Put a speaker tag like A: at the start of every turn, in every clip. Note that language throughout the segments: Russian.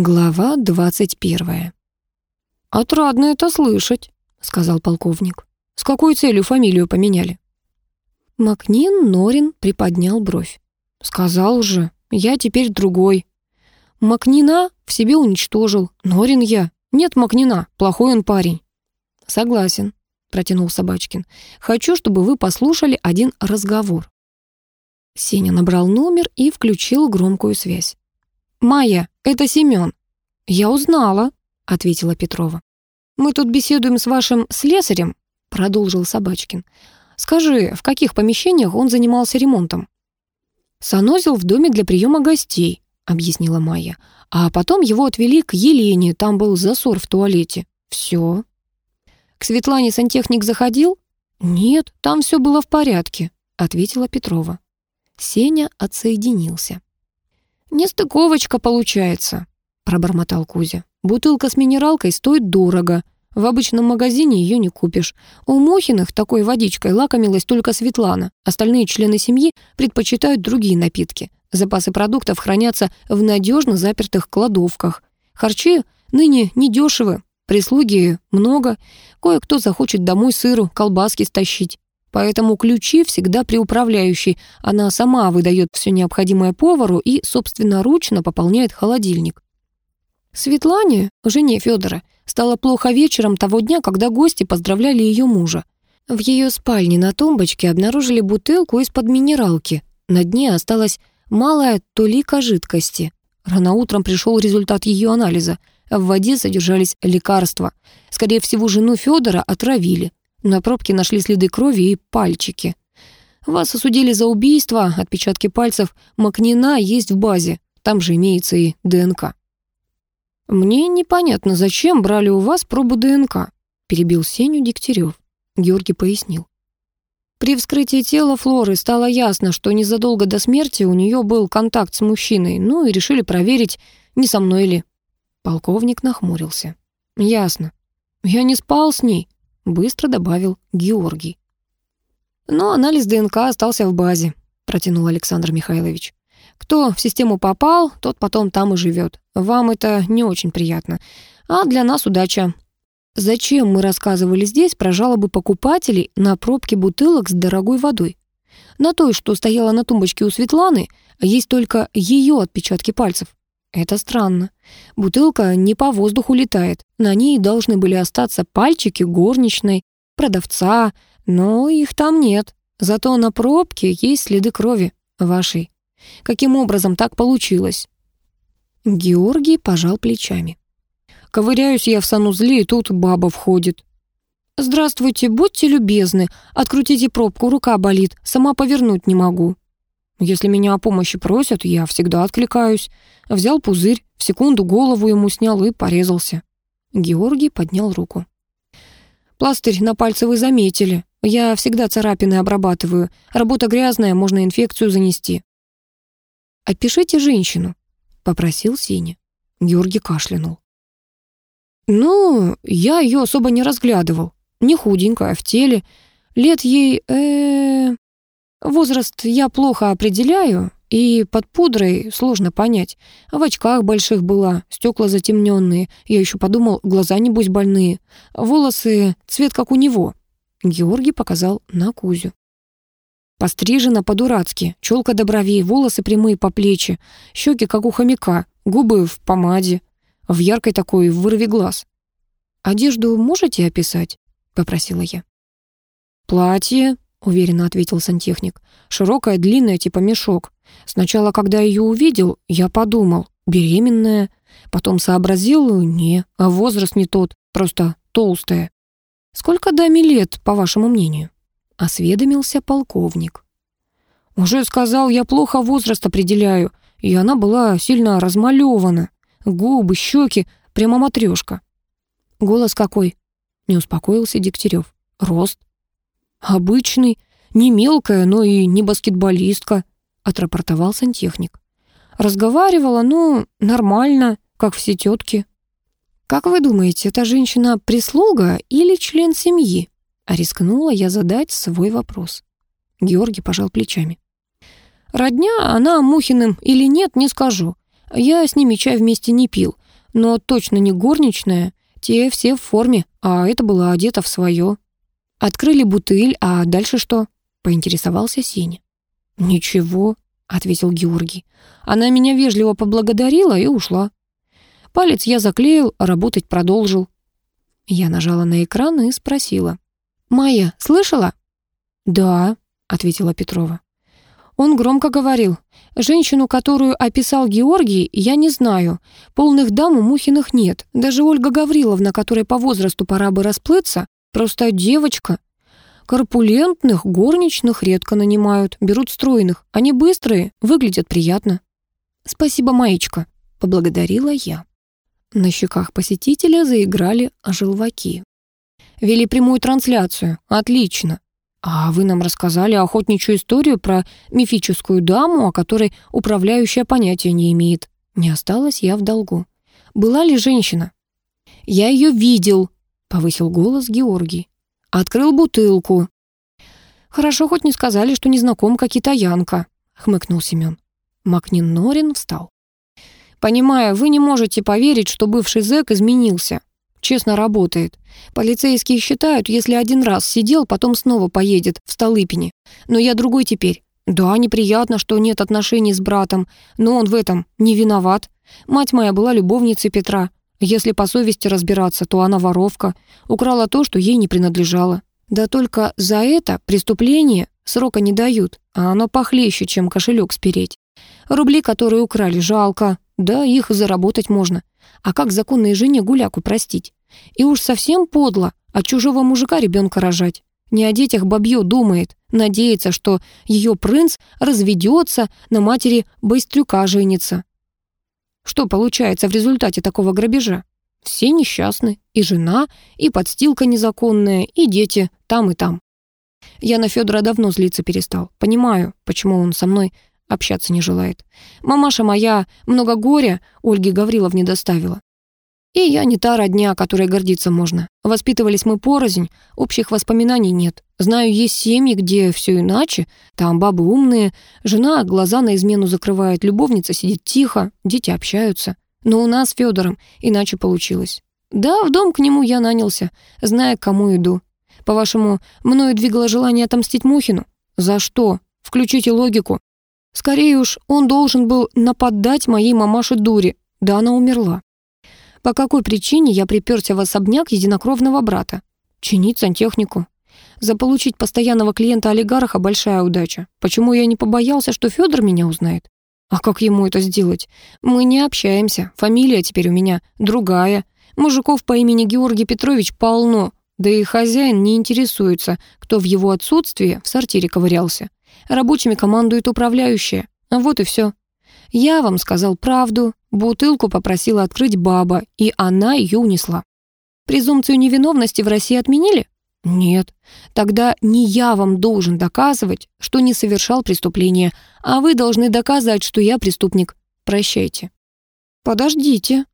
A: Глава двадцать первая. «Отрадно это слышать», — сказал полковник. «С какой целью фамилию поменяли?» Макнин Норин приподнял бровь. «Сказал же, я теперь другой. Макнина в себе уничтожил. Норин я. Нет Макнина, плохой он парень». «Согласен», — протянул Собачкин. «Хочу, чтобы вы послушали один разговор». Сеня набрал номер и включил громкую связь. «Майя, это Семён». «Я узнала», — ответила Петрова. «Мы тут беседуем с вашим слесарем», — продолжил Собачкин. «Скажи, в каких помещениях он занимался ремонтом?» «Санузел в доме для приема гостей», — объяснила Майя. «А потом его отвели к Елене, там был засор в туалете. Все». «К Светлане сантехник заходил?» «Нет, там все было в порядке», — ответила Петрова. Сеня отсоединился. «Нестыковочка получается», — пробормотал Кузя. «Бутылка с минералкой стоит дорого. В обычном магазине ее не купишь. У Мохиных такой водичкой лакомилась только Светлана. Остальные члены семьи предпочитают другие напитки. Запасы продуктов хранятся в надежно запертых кладовках. Харчи ныне недешевы, прислуги много. Кое-кто захочет домой сыру, колбаски стащить. Поэтому ключи всегда при управляющей. Она сама выдает все необходимое повару и собственноручно пополняет холодильник. Светлане, жене Федора, стало плохо вечером того дня, когда гости поздравляли ее мужа. В ее спальне на тумбочке обнаружили бутылку из-под минералки. На дне осталась малая толика жидкости. Рано утром пришел результат ее анализа. В воде содержались лекарства. Скорее всего, жену Федора отравили. На пробке нашли следы крови и пальчики. Вас осудили за убийство, отпечатки пальцев Макнина есть в базе, там же имеется и ДНК. «Мне непонятно, зачем брали у вас пробу ДНК», перебил Сеню Дегтярев. Георгий пояснил. При вскрытии тела Флоры стало ясно, что незадолго до смерти у нее был контакт с мужчиной, ну и решили проверить, не со мной ли. Полковник нахмурился. «Ясно. Я не спал с ней быстро добавил Георгий. Но анализ ДНК остался в базе, протянул Александр Михайлович. Кто в систему попал, тот потом там и живет. Вам это не очень приятно. А для нас удача. Зачем мы рассказывали здесь про жалобы покупателей на пробки бутылок с дорогой водой? На той, что стояла на тумбочке у Светланы, есть только ее отпечатки пальцев. Это странно. Бутылка не по воздуху летает. На ней должны были остаться пальчики горничной, продавца, но их там нет. Зато на пробке есть следы крови вашей. Каким образом так получилось? Георгий пожал плечами. Ковыряюсь я в санузле, и тут баба входит. «Здравствуйте, будьте любезны, открутите пробку, рука болит, сама повернуть не могу». Если меня о помощи просят, я всегда откликаюсь. Взял пузырь, в секунду голову ему снял и порезался. Георгий поднял руку. «Пластырь на пальце вы заметили. Я всегда царапины обрабатываю. Работа грязная, можно инфекцию занести». «Опишите женщину», — попросил Сеня. Георгий кашлянул. «Ну, я ее особо не разглядывал. Не худенькая, в теле. Лет ей, э, Возраст я плохо определяю, и под пудрой сложно понять. В очках больших была, стекла затемненные. Я еще подумал, глаза небось больные. Волосы цвет как у него. Георгий показал на Кузю. Пострижена по-дурацки, челка до бровей, волосы прямые по плечи, щеки как у хомяка, губы в помаде, в яркой такой вырве глаз. «Одежду можете описать?» — попросила я. «Платье, — уверенно ответил сантехник. «Широкая, длинная, типа мешок. Сначала, когда ее увидел, я подумал, беременная. Потом сообразил, не, а возраст не тот, просто толстая. Сколько даме лет, по вашему мнению?» — осведомился полковник. «Уже сказал, я плохо возраст определяю, и она была сильно размалевана. Губы, щеки, прямо матрешка». «Голос какой?» — не успокоился Дегтярев. «Рост?» «Обычный, не мелкая, но и не баскетболистка», — отрапортовал сантехник. «Разговаривала, ну, нормально, как все тетки». «Как вы думаете, эта женщина прислуга или член семьи?» А рискнула я задать свой вопрос. Георгий пожал плечами. «Родня, она Мухиным или нет, не скажу. Я с ними чай вместе не пил. но точно не горничная. Те все в форме, а это была одета в свое. Открыли бутыль, а дальше что? Поинтересовался Сеня. Ничего, ответил Георгий. Она меня вежливо поблагодарила и ушла. Палец я заклеил, работать продолжил. Я нажала на экран и спросила. «Майя, слышала?» «Да», — ответила Петрова. Он громко говорил. «Женщину, которую описал Георгий, я не знаю. Полных дам у Мухиных нет. Даже Ольга Гавриловна, которой по возрасту пора бы расплыться, просто девочка. Корпулентных горничных редко нанимают, берут стройных. Они быстрые, выглядят приятно». «Спасибо, Маечка», — поблагодарила я. На щеках посетителя заиграли желваки. «Вели прямую трансляцию. Отлично. А вы нам рассказали охотничью историю про мифическую даму, о которой управляющая понятия не имеет. Не осталась я в долгу. Была ли женщина? Я ее видел, повысил голос Георгий. Открыл бутылку. Хорошо, хоть не сказали, что незнакомка китаянка, хмыкнул Семен. Макнин Норин встал. «Понимаю, вы не можете поверить, что бывший зэк изменился. Честно работает. Полицейские считают, если один раз сидел, потом снова поедет в Столыпине. Но я другой теперь. Да, неприятно, что нет отношений с братом, но он в этом не виноват. Мать моя была любовницей Петра. Если по совести разбираться, то она воровка. Украла то, что ей не принадлежало. Да только за это преступление срока не дают, а оно похлеще, чем кошелек спереть. Рубли, которые украли, жалко. Да, их заработать можно. А как законной жене гуляку простить? И уж совсем подло от чужого мужика ребенка рожать. Не о детях бабье думает, надеется, что ее принц разведется, на матери Быстрюка женится. Что получается в результате такого грабежа? Все несчастны, и жена, и подстилка незаконная, и дети там и там. Я на Федора давно злиться перестал. Понимаю, почему он со мной общаться не желает. Мамаша моя много горя Ольге Гавриловне доставила. И я не та родня, которой гордиться можно. Воспитывались мы порознь, общих воспоминаний нет. Знаю, есть семьи, где все иначе. Там бабы умные, жена глаза на измену закрывает, любовница сидит тихо, дети общаются. Но у нас с Федором иначе получилось. Да, в дом к нему я нанялся, зная, к кому иду. По-вашему, мною двигало желание отомстить Мухину? За что? Включите логику. Скорее уж, он должен был нападать моей мамаше дури. Да она умерла. По какой причине я приперся в особняк единокровного брата? Чинить сантехнику. Заполучить постоянного клиента олигарха — большая удача. Почему я не побоялся, что Федор меня узнает? А как ему это сделать? Мы не общаемся. Фамилия теперь у меня другая. Мужиков по имени Георгий Петрович полно. Да и хозяин не интересуется, кто в его отсутствии в сортире ковырялся. Рабочими командует управляющая. Вот и все. Я вам сказал правду. Бутылку попросила открыть баба, и она ее унесла. Презумпцию невиновности в России отменили? Нет. Тогда не я вам должен доказывать, что не совершал преступление, а вы должны доказать, что я преступник. Прощайте. Подождите,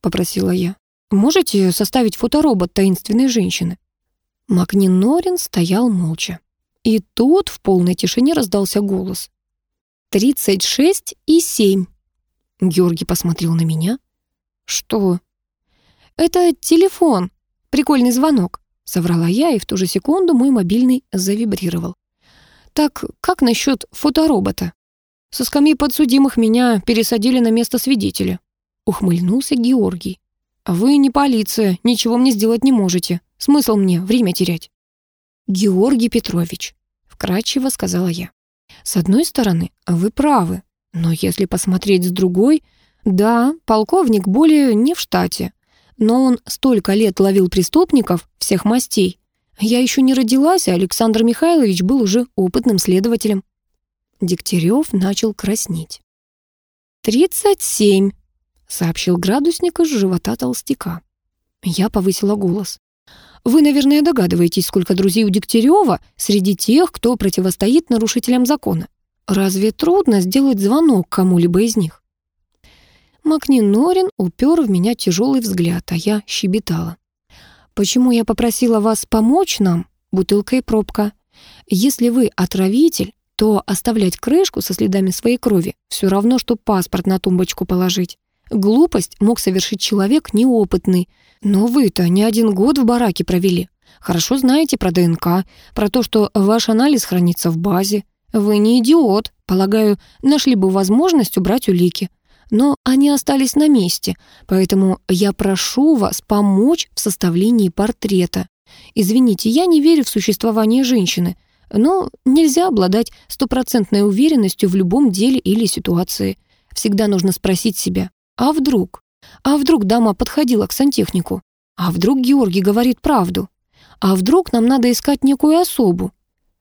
A: попросила я. Можете составить фоторобот таинственной женщины? Макнин Норин стоял молча. И тут в полной тишине раздался голос. «Тридцать шесть и семь». Георгий посмотрел на меня. «Что?» «Это телефон. Прикольный звонок», — соврала я, и в ту же секунду мой мобильный завибрировал. «Так как насчет фоторобота?» «Со скамьи подсудимых меня пересадили на место свидетеля», — ухмыльнулся Георгий. «Вы не полиция, ничего мне сделать не можете. Смысл мне время терять?» «Георгий Петрович, вкрадчиво сказала я. С одной стороны, вы правы, но если посмотреть с другой, да, полковник более не в штате, но он столько лет ловил преступников всех мастей. Я еще не родилась, а Александр Михайлович был уже опытным следователем. Дегтярев начал краснеть. «Тридцать семь», — сообщил градусник из живота толстяка. Я повысила голос. Вы, наверное, догадываетесь, сколько друзей у Дегтярева среди тех, кто противостоит нарушителям закона. Разве трудно сделать звонок кому-либо из них? Макнин Норин упер в меня тяжелый взгляд, а я щебетала. «Почему я попросила вас помочь нам? Бутылка и пробка. Если вы отравитель, то оставлять крышку со следами своей крови все равно, что паспорт на тумбочку положить. Глупость мог совершить человек неопытный. Но вы-то не один год в бараке провели. Хорошо знаете про ДНК, про то, что ваш анализ хранится в базе. Вы не идиот. Полагаю, нашли бы возможность убрать улики. Но они остались на месте, поэтому я прошу вас помочь в составлении портрета. Извините, я не верю в существование женщины, но нельзя обладать стопроцентной уверенностью в любом деле или ситуации. Всегда нужно спросить себя, а вдруг? А вдруг дама подходила к сантехнику? А вдруг Георгий говорит правду? А вдруг нам надо искать некую особу?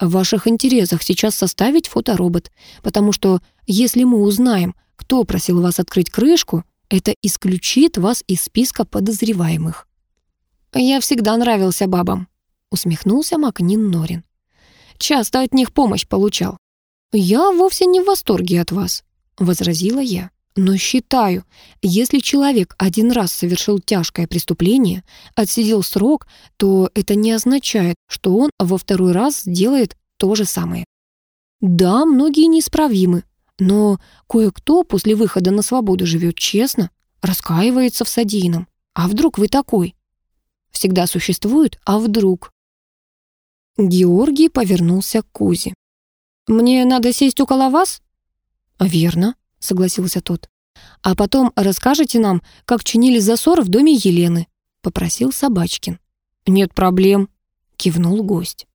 A: В ваших интересах сейчас составить фоторобот, потому что если мы узнаем, кто просил вас открыть крышку, это исключит вас из списка подозреваемых. «Я всегда нравился бабам», — усмехнулся Макнин Норин. «Часто от них помощь получал». «Я вовсе не в восторге от вас», — возразила я. «Но считаю, если человек один раз совершил тяжкое преступление, отсидел срок, то это не означает, что он во второй раз сделает то же самое. Да, многие неисправимы, но кое-кто после выхода на свободу живет честно, раскаивается в содеянном. А вдруг вы такой? всегда существует, а вдруг? Георгий повернулся к Кузе. «Мне надо сесть около вас?» «Верно», — согласился тот. «А потом расскажете нам, как чинили засор в доме Елены», — попросил Собачкин. «Нет проблем», — кивнул гость.